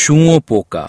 শুঁয়োপোকা